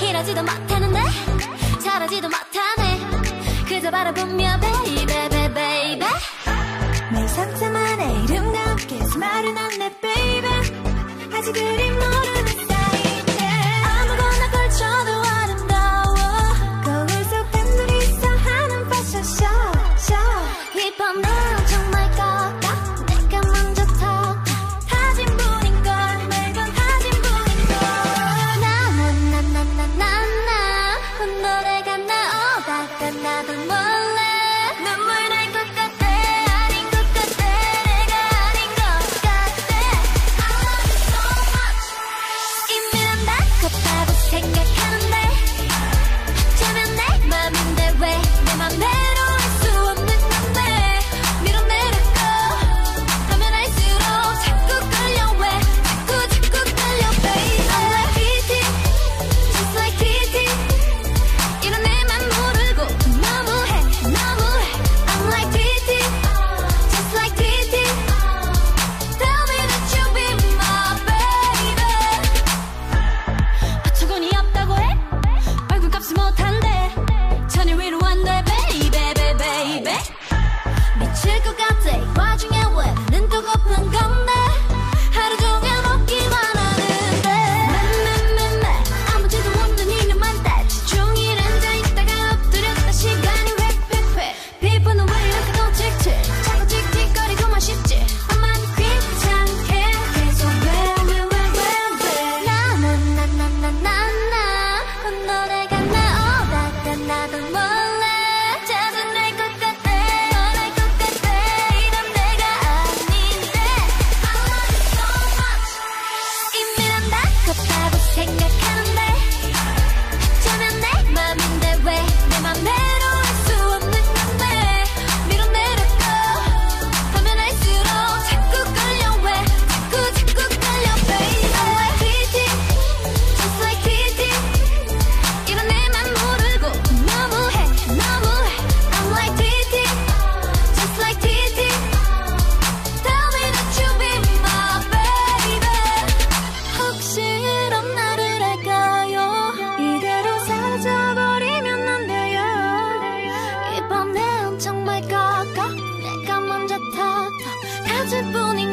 이러지도 못하는데 저러지도 못하네. 그저 바라보며 ba ba ba baby 매일 상상만 해 이름과 함께 쓱 말을 놨네 baby 아직 그리 모르는 좋다고 생각하는 最不你